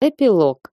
Эпилог.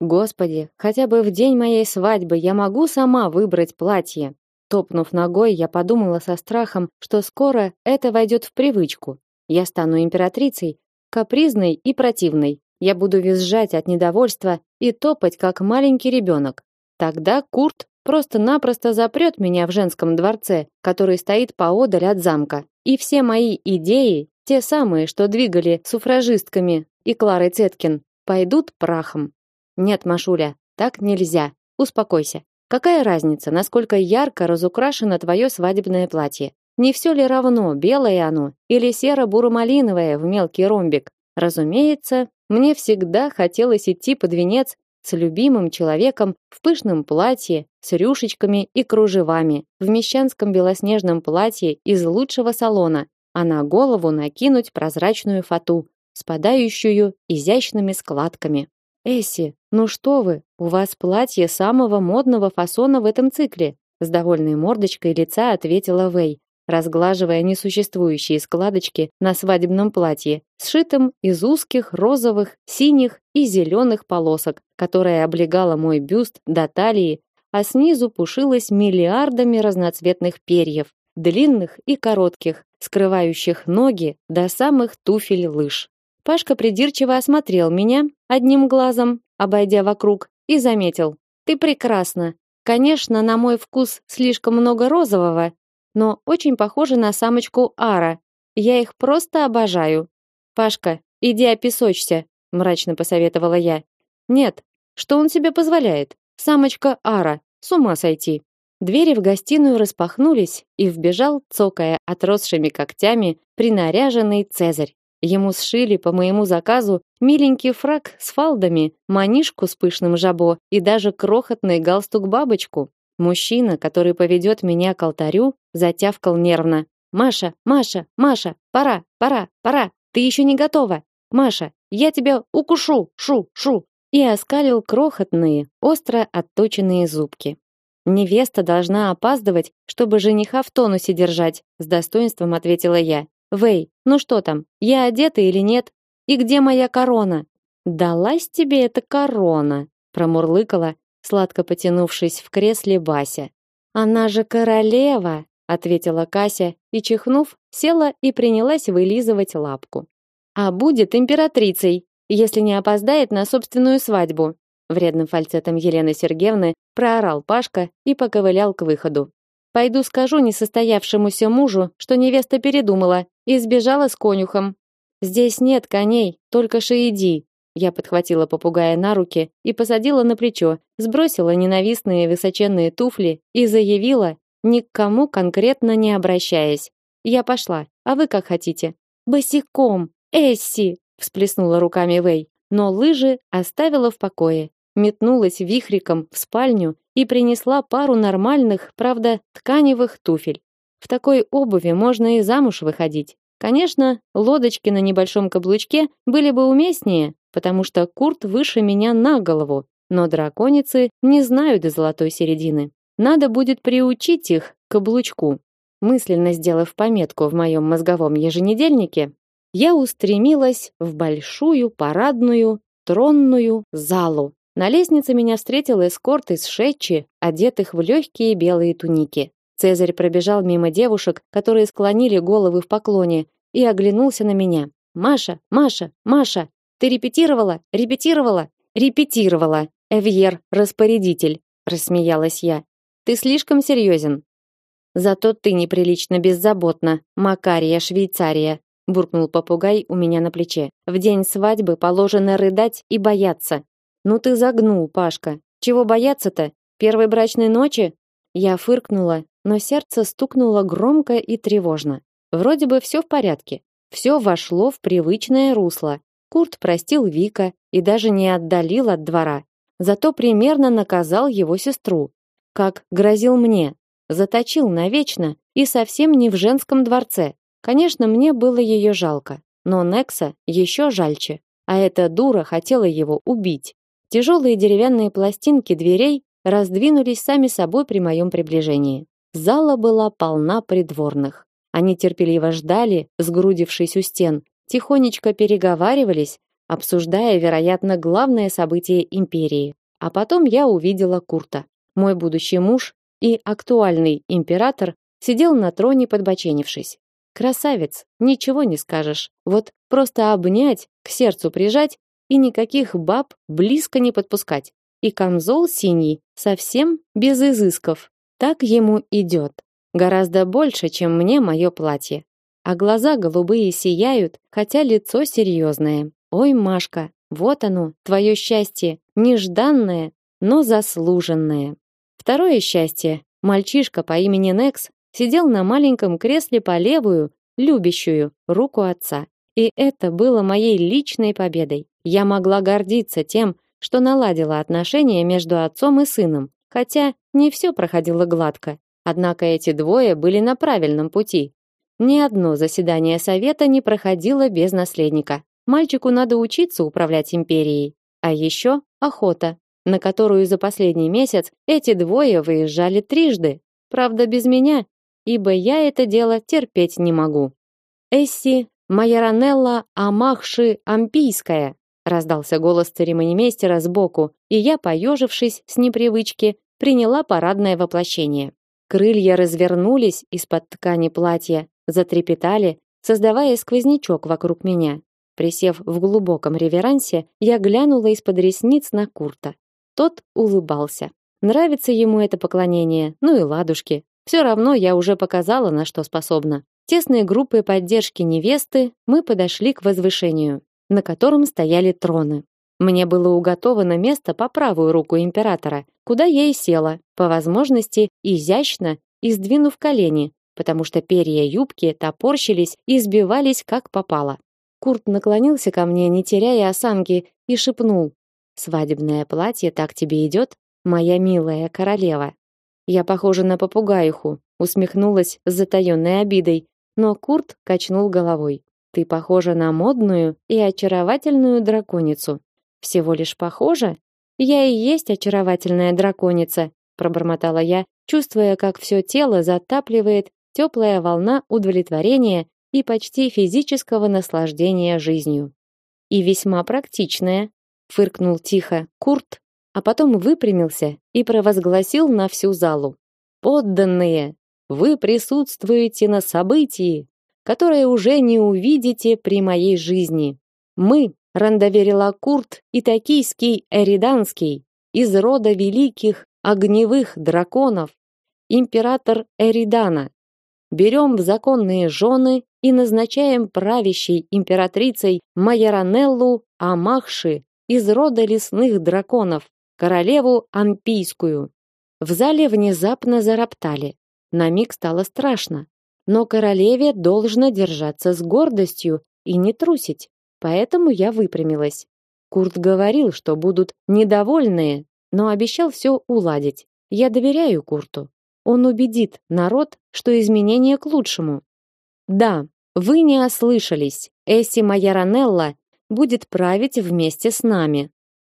Господи, хотя бы в день моей свадьбы я могу сама выбрать платье. Топнув ногой, я подумала со страхом, что скоро это войдет в привычку. Я стану императрицей, капризной и противной. Я буду визжать от недовольства и топать, как маленький ребенок. Тогда Курт просто-напросто запрет меня в женском дворце, который стоит поодаль от замка. И все мои идеи, те самые, что двигали суфражистками и Кларой Цеткин, пойдут прахом. Нет, Машуля, так нельзя. Успокойся. Какая разница, насколько ярко разукрашено твое свадебное платье? Не все ли равно, белое оно или серо-буро-малиновое в мелкий ромбик? Разумеется, мне всегда хотелось идти под венец с любимым человеком в пышном платье с рюшечками и кружевами, в мещанском белоснежном платье из лучшего салона, а на голову накинуть прозрачную фату, спадающую изящными складками. Эсси, ну что вы? У вас платье самого модного фасона в этом цикле, с довольной мордочкой лица ответила Вэй, разглаживая несуществующие складочки на свадебном платье, сшитом из узких розовых, синих и зеленых полосок, которое облегало мой бюст до талии, а снизу пушилось миллиардами разноцветных перьев, длинных и коротких, скрывающих ноги до самых туфель лыж. Пашка придирчиво осмотрел меня одним глазом, обойдя вокруг, и заметил: "Ты прекрасна. Конечно, на мой вкус слишком много розового, но очень похожа на самочку Ара. Я их просто обожаю. Пашка, иди опесочься", мрачно посоветовала я. "Нет, что он себе позволяет? Самочка Ара, с ума сойти". Двери в гостиную распахнулись, и вбежал, цокая отросшими когтями, принаряженный Цезарь. Ему сшили по моему заказу миленький фрак с фалдами, манишку с пышным жабо и даже крохотный галстук-бабочку. Мужчина, который поведет меня к алтарю, затявкал нервно. «Маша, Маша, Маша, пора, пора, пора, ты еще не готова. Маша, я тебя укушу, шу, шу!» И оскалил крохотные, остро отточенные зубки. Невеста должна опаздывать, чтобы жениха в тонусе держать, с достоинством ответила я. Вэй, ну что там? Я одета или нет? И где моя корона? Далась тебе эта корона, промурлыкала, сладко потянувшись в кресле Бася. Она же королева, ответила Кася и чихнув, села и принялась вылизывать лапку. А будет императрицей, если не опоздает на собственную свадьбу. Вредным фальцетом Елены Сергеевны проорал Пашка и поковылял к выходу. Пойду скажу несостоявшемуся мужу, что невеста передумала и сбежала с конюхом. Здесь нет коней, только шеиди. Я подхватила попугая на руки и посадила на плечо, сбросила ненавистные высоченные туфли и заявила, ни к кому конкретно не обращаясь: "Я пошла, а вы как хотите". "Босиком, Эсси", всплеснула руками Вэй, но лыжи оставила в покое метнулась вихриком в спальню и принесла пару нормальных, правда, тканевых туфель. В такой обуви можно и замуж выходить. Конечно, лодочки на небольшом каблучке были бы уместнее, потому что Курт выше меня на голову, но драконицы не знают золотой середины. Надо будет приучить их к каблучку. Мысленно сделав пометку в моем мозговом еженедельнике, я устремилась в большую парадную тронную залу, на лестнице меня встретил эскорт из шетчи, одетых в легкие белые туники. Цезарь пробежал мимо девушек, которые склонили головы в поклоне, и оглянулся на меня. Маша, Маша, Маша, ты репетировала? Репетировала? Репетировала. Эвьер, распорядитель, рассмеялась я. Ты слишком серьезен. Зато ты неприлично беззаботна, Макария Швейцария, буркнул попугай у меня на плече. В день свадьбы положено рыдать и бояться. Ну ты загнул, Пашка. Чего бояться-то? Первой брачной ночи? Я фыркнула, но сердце стукнуло громко и тревожно. Вроде бы все в порядке. Все вошло в привычное русло. Курт простил Вика и даже не отдалил от двора. Зато примерно наказал его сестру, как грозил мне. Заточил навечно и совсем не в женском дворце. Конечно, мне было ее жалко, но Некса еще жальче. А эта дура хотела его убить. Тяжелые деревянные пластинки дверей раздвинулись сами собой при моем приближении. Зала была полна придворных. Они терпеливо ждали, сгрудившись у стен, тихонечко переговаривались, обсуждая, вероятно, главное событие империи. А потом я увидела Курта. Мой будущий муж и актуальный император сидел на троне подбоченившись. Красавец, ничего не скажешь. Вот просто обнять, к сердцу прижать и никаких баб близко не подпускать. И камзол синий, совсем без изысков. Так ему идет. Гораздо больше, чем мне мое платье. А глаза голубые сияют, хотя лицо серьезное. Ой, Машка, вот оно, твое счастье, нежданное, но заслуженное. Второе счастье. Мальчишка по имени Некс сидел на маленьком кресле по левую, любящую руку отца. И это было моей личной победой. Я могла гордиться тем, что наладила отношения между отцом и сыном, хотя не все проходило гладко. Однако эти двое были на правильном пути. Ни одно заседание совета не проходило без наследника. Мальчику надо учиться управлять империей, а еще охота, на которую за последний месяц эти двое выезжали трижды. Правда, без меня, ибо я это дело терпеть не могу. Эсси Майоранелла Амахши Ампийская, раздался голос церемонимейстера сбоку, и я, поежившись с непривычки, приняла парадное воплощение. Крылья развернулись из-под ткани платья, затрепетали, создавая сквознячок вокруг меня. Присев в глубоком реверансе, я глянула из-под ресниц на Курта. Тот улыбался. Нравится ему это поклонение, ну и ладушки. Все равно я уже показала, на что способна. Тесной группой поддержки невесты мы подошли к возвышению, на котором стояли троны. Мне было уготовано место по правую руку императора, куда я и села, по возможности изящно и сдвинув колени, потому что перья юбки топорщились и сбивались как попало. Курт наклонился ко мне, не теряя осанки, и шепнул: "Свадебное платье так тебе идет, моя милая королева". Я похожа на попугайху, усмехнулась с затаённой обидой, но Курт качнул головой. Ты похожа на модную и очаровательную драконицу. Всего лишь похожа? Я и есть очаровательная драконица, пробормотала я, чувствуя, как все тело затапливает теплая волна удовлетворения и почти физического наслаждения жизнью. И весьма практичная, фыркнул тихо Курт, а потом выпрямился и провозгласил на всю залу: "Подданные, вы присутствуете на событии, которое уже не увидите при моей жизни. Мы Рандоверила Курт и токийский Эриданский из рода великих огневых драконов, император Эридана. Берем в законные жены и назначаем правящей императрицей Майоранеллу Амахши из рода лесных драконов, королеву Ампийскую. В зале внезапно зароптали. На миг стало страшно, но королеве должно держаться с гордостью и не трусить. Поэтому я выпрямилась. Курт говорил, что будут недовольные, но обещал все уладить. Я доверяю Курту. Он убедит народ, что изменения к лучшему. Да, вы не ослышались. Эсси Майоранелла будет править вместе с нами.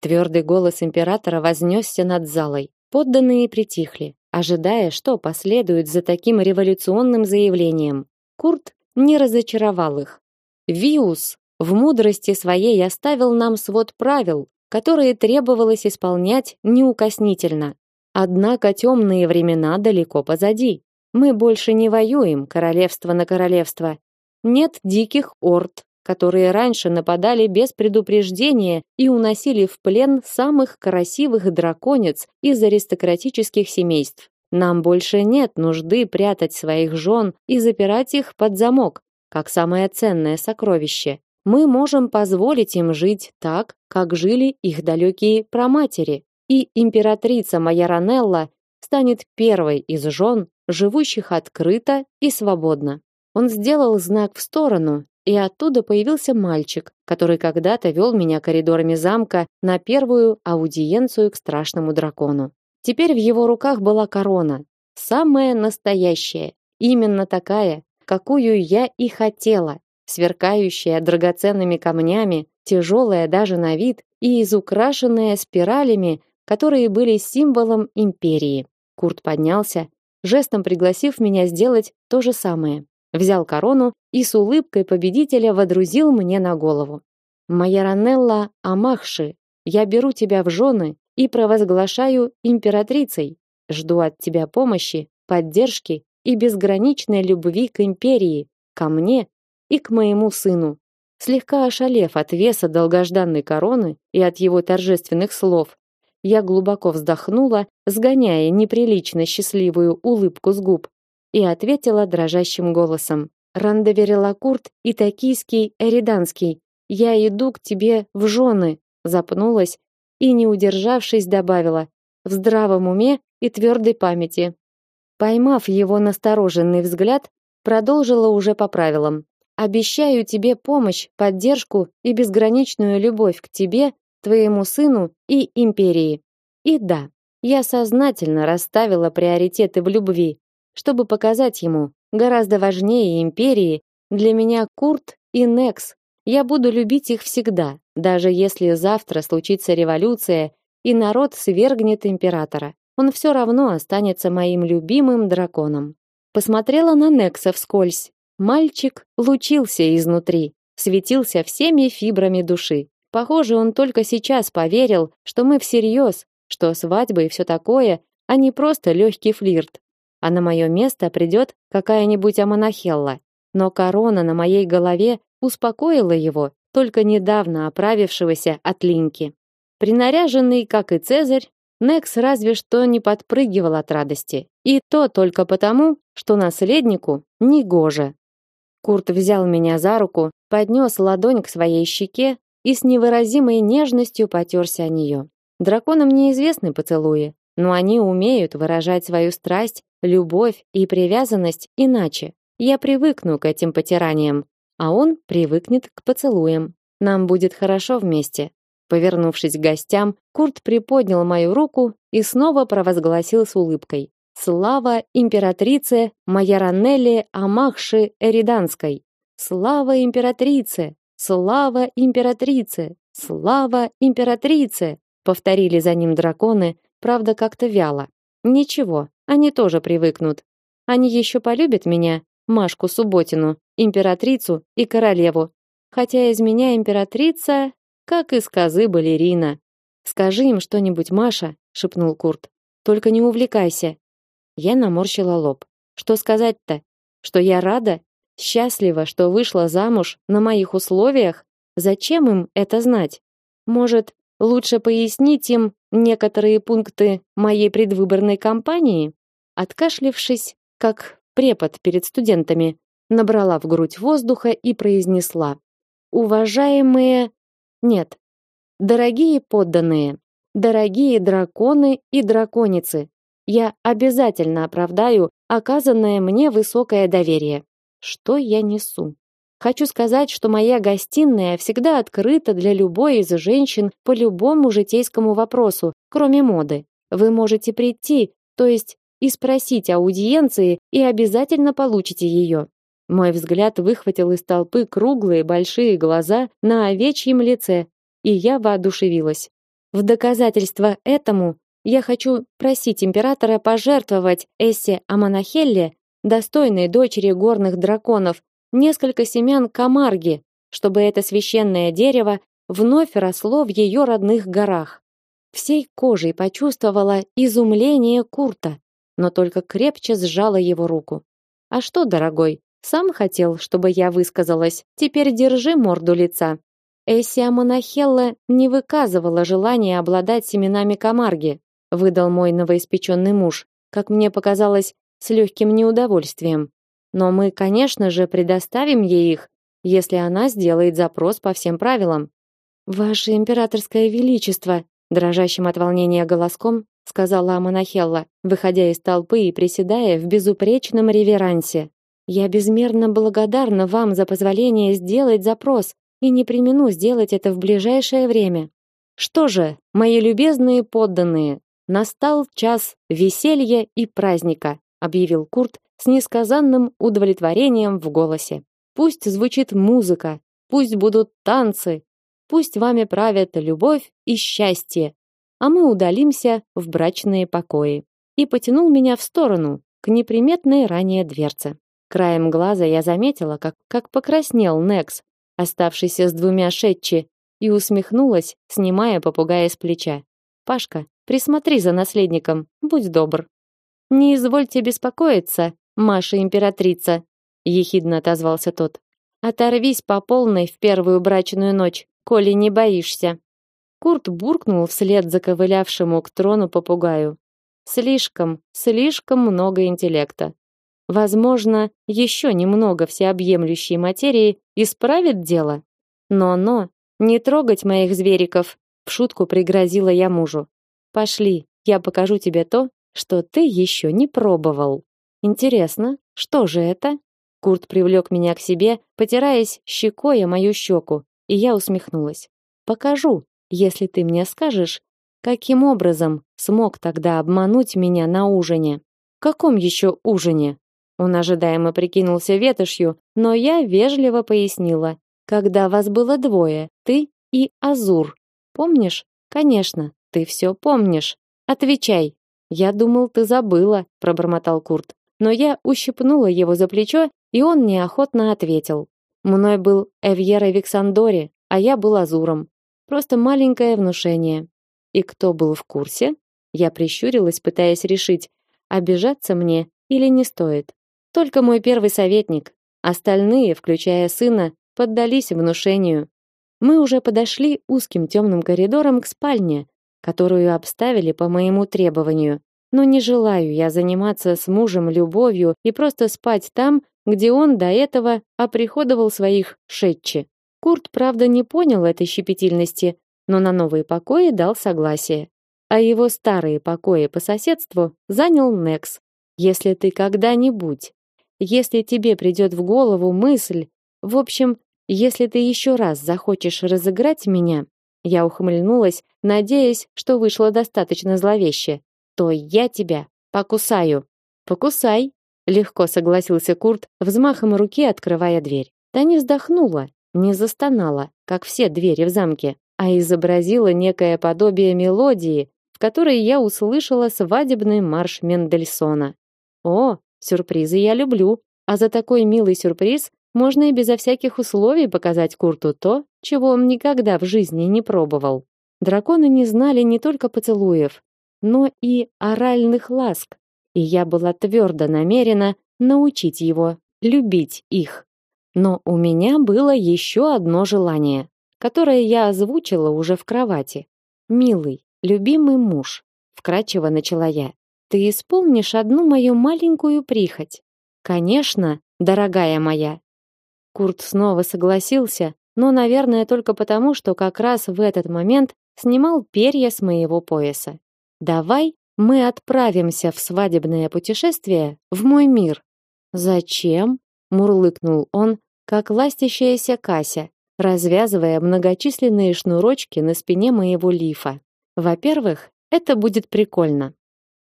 Твердый голос императора вознесся над залой. Подданные притихли, ожидая, что последует за таким революционным заявлением. Курт не разочаровал их. Виус в мудрости своей оставил нам свод правил, которые требовалось исполнять неукоснительно. Однако темные времена далеко позади. Мы больше не воюем королевство на королевство. Нет диких орд, которые раньше нападали без предупреждения и уносили в плен самых красивых драконец из аристократических семейств. Нам больше нет нужды прятать своих жен и запирать их под замок, как самое ценное сокровище мы можем позволить им жить так, как жили их далекие праматери. И императрица Майоранелла станет первой из жен, живущих открыто и свободно. Он сделал знак в сторону, и оттуда появился мальчик, который когда-то вел меня коридорами замка на первую аудиенцию к страшному дракону. Теперь в его руках была корона, самая настоящая, именно такая, какую я и хотела, сверкающая драгоценными камнями, тяжелая даже на вид и изукрашенная спиралями, которые были символом империи. Курт поднялся, жестом пригласив меня сделать то же самое. Взял корону и с улыбкой победителя водрузил мне на голову. Майоранелла Амахши, я беру тебя в жены и провозглашаю императрицей. Жду от тебя помощи, поддержки и безграничной любви к империи, ко мне и к моему сыну. Слегка ошалев от веса долгожданной короны и от его торжественных слов, я глубоко вздохнула, сгоняя неприлично счастливую улыбку с губ, и ответила дрожащим голосом: "Рандеверилакурт и токийский эриданский, я иду к тебе в жены", запнулась и, не удержавшись, добавила: "В здравом уме и твердой памяти". Поймав его настороженный взгляд, продолжила уже по правилам. Обещаю тебе помощь, поддержку и безграничную любовь к тебе, твоему сыну и империи. И да, я сознательно расставила приоритеты в любви, чтобы показать ему, гораздо важнее империи для меня Курт и Некс. Я буду любить их всегда, даже если завтра случится революция и народ свергнет императора. Он все равно останется моим любимым драконом. Посмотрела на Некса вскользь. Мальчик лучился изнутри, светился всеми фибрами души. Похоже, он только сейчас поверил, что мы всерьез, что свадьба и все такое, а не просто легкий флирт. А на мое место придет какая-нибудь Аманахелла. Но корона на моей голове успокоила его, только недавно оправившегося от линьки. Принаряженный, как и Цезарь, Некс разве что не подпрыгивал от радости. И то только потому, что наследнику не гоже. Курт взял меня за руку, поднес ладонь к своей щеке и с невыразимой нежностью потерся о нее. Драконам неизвестны поцелуи, но они умеют выражать свою страсть, любовь и привязанность иначе. Я привыкну к этим потираниям, а он привыкнет к поцелуям. Нам будет хорошо вместе. Повернувшись к гостям, Курт приподнял мою руку и снова провозгласил с улыбкой: Слава императрице Майоранелле Амахши Эриданской! Слава императрице! Слава императрице! Слава императрице! Повторили за ним драконы, правда, как-то вяло. Ничего, они тоже привыкнут. Они еще полюбят меня, Машку Субботину, императрицу и королеву. Хотя из меня императрица, как из козы балерина. Скажи им что-нибудь, Маша, шепнул Курт. Только не увлекайся, я наморщила лоб. Что сказать-то? Что я рада, счастлива, что вышла замуж на моих условиях? Зачем им это знать? Может, лучше пояснить им некоторые пункты моей предвыборной кампании? Откашлившись, как препод перед студентами, набрала в грудь воздуха и произнесла: "Уважаемые, нет, дорогие подданные, дорогие драконы и драконицы, я обязательно оправдаю оказанное мне высокое доверие. Что я несу? Хочу сказать, что моя гостиная всегда открыта для любой из женщин по любому житейскому вопросу, кроме моды. Вы можете прийти, то есть и спросить аудиенции, и обязательно получите ее. Мой взгляд выхватил из толпы круглые большие глаза на овечьем лице, и я воодушевилась. В доказательство этому я хочу просить императора пожертвовать Эссе Аманахелле, достойной дочери горных драконов, несколько семян камарги, чтобы это священное дерево вновь росло в ее родных горах. Всей кожей почувствовала изумление Курта, но только крепче сжала его руку. А что, дорогой, сам хотел, чтобы я высказалась. Теперь держи морду лица. Эссия Монахелла не выказывала желания обладать семенами камарги, выдал мой новоиспеченный муж, как мне показалось, с легким неудовольствием. Но мы, конечно же, предоставим ей их, если она сделает запрос по всем правилам. Ваше императорское величество, дрожащим от волнения голоском сказала Аманахелла, выходя из толпы и приседая в безупречном реверансе. Я безмерно благодарна вам за позволение сделать запрос и не премину сделать это в ближайшее время. Что же, мои любезные подданные, Настал час веселья и праздника, объявил Курт с несказанным удовлетворением в голосе. Пусть звучит музыка, пусть будут танцы, пусть вами правят любовь и счастье, а мы удалимся в брачные покои. И потянул меня в сторону, к неприметной ранее дверце. Краем глаза я заметила, как как покраснел Некс, оставшийся с двумя шетчи, и усмехнулась, снимая попугая с плеча. Пашка, присмотри за наследником, будь добр. Не извольте беспокоиться, Маша императрица, ехидно отозвался тот. Оторвись по полной в первую брачную ночь, коли не боишься. Курт буркнул вслед заковылявшему к трону попугаю. Слишком, слишком много интеллекта. Возможно, еще немного всеобъемлющей материи исправит дело. Но-но, не трогать моих звериков, в шутку пригрозила я мужу. Пошли, я покажу тебе то, что ты еще не пробовал. Интересно, что же это? Курт привлек меня к себе, потираясь щекой о мою щеку, и я усмехнулась. Покажу, если ты мне скажешь, каким образом смог тогда обмануть меня на ужине. Каком еще ужине? Он ожидаемо прикинулся ветошью, но я вежливо пояснила. Когда вас было двое, ты и Азур. Помнишь? Конечно, ты все помнишь. Отвечай. Я думал, ты забыла, пробормотал Курт. Но я ущипнула его за плечо, и он неохотно ответил. Мной был Эвьера Виксандори, а я был Азуром. Просто маленькое внушение. И кто был в курсе? Я прищурилась, пытаясь решить, обижаться мне или не стоит. Только мой первый советник. Остальные, включая сына, поддались внушению. Мы уже подошли узким темным коридором к спальне, которую обставили по моему требованию. Но не желаю я заниматься с мужем любовью и просто спать там, где он до этого оприходовал своих шетчи. Курт, правда, не понял этой щепетильности, но на новые покои дал согласие. А его старые покои по соседству занял Некс. Если ты когда-нибудь если тебе придет в голову мысль, в общем, если ты еще раз захочешь разыграть меня, я ухмыльнулась, надеясь, что вышло достаточно зловеще, то я тебя покусаю. Покусай, легко согласился Курт, взмахом руки открывая дверь. Та не вздохнула, не застонала, как все двери в замке, а изобразила некое подобие мелодии, в которой я услышала свадебный марш Мендельсона. О, Сюрпризы я люблю, а за такой милый сюрприз можно и безо всяких условий показать Курту то, чего он никогда в жизни не пробовал. Драконы не знали не только поцелуев, но и оральных ласк, и я была твердо намерена научить его любить их. Но у меня было еще одно желание, которое я озвучила уже в кровати. Милый, любимый муж, вкратчиво начала я. Ты исполнишь одну мою маленькую прихоть. Конечно, дорогая моя. Курт снова согласился, но, наверное, только потому, что как раз в этот момент снимал перья с моего пояса. Давай мы отправимся в свадебное путешествие в мой мир. Зачем? мурлыкнул он, как ластящаяся Кася, развязывая многочисленные шнурочки на спине моего лифа. Во-первых, это будет прикольно.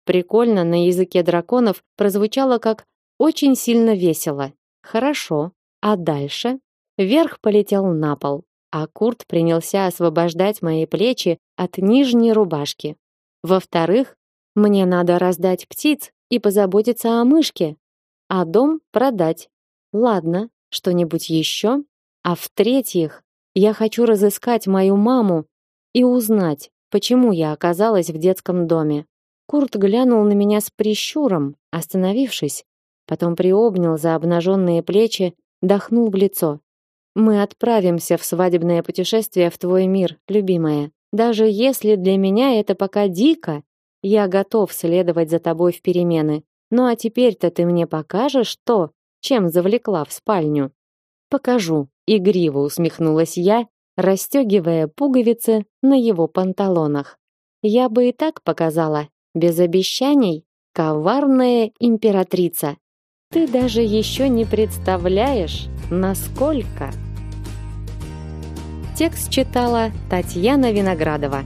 Прикольно на языке драконов прозвучало как очень сильно весело. Хорошо. А дальше? Вверх полетел на пол, а Курт принялся освобождать мои плечи от нижней рубашки. Во-вторых, мне надо раздать птиц и позаботиться о мышке, а дом продать. Ладно, что-нибудь еще? А в-третьих, я хочу разыскать мою маму и узнать, почему я оказалась в детском доме. Курт глянул на меня с прищуром, остановившись, потом приобнял за обнаженные плечи, дохнул в лицо. Мы отправимся в свадебное путешествие в твой мир, любимая. Даже если для меня это пока дико, я готов следовать за тобой в перемены. Ну а теперь-то ты мне покажешь то, чем завлекла в спальню. Покажу, игриво усмехнулась я, расстегивая пуговицы на его панталонах. Я бы и так показала, без обещаний, коварная императрица. Ты даже еще не представляешь, насколько. Текст читала Татьяна Виноградова.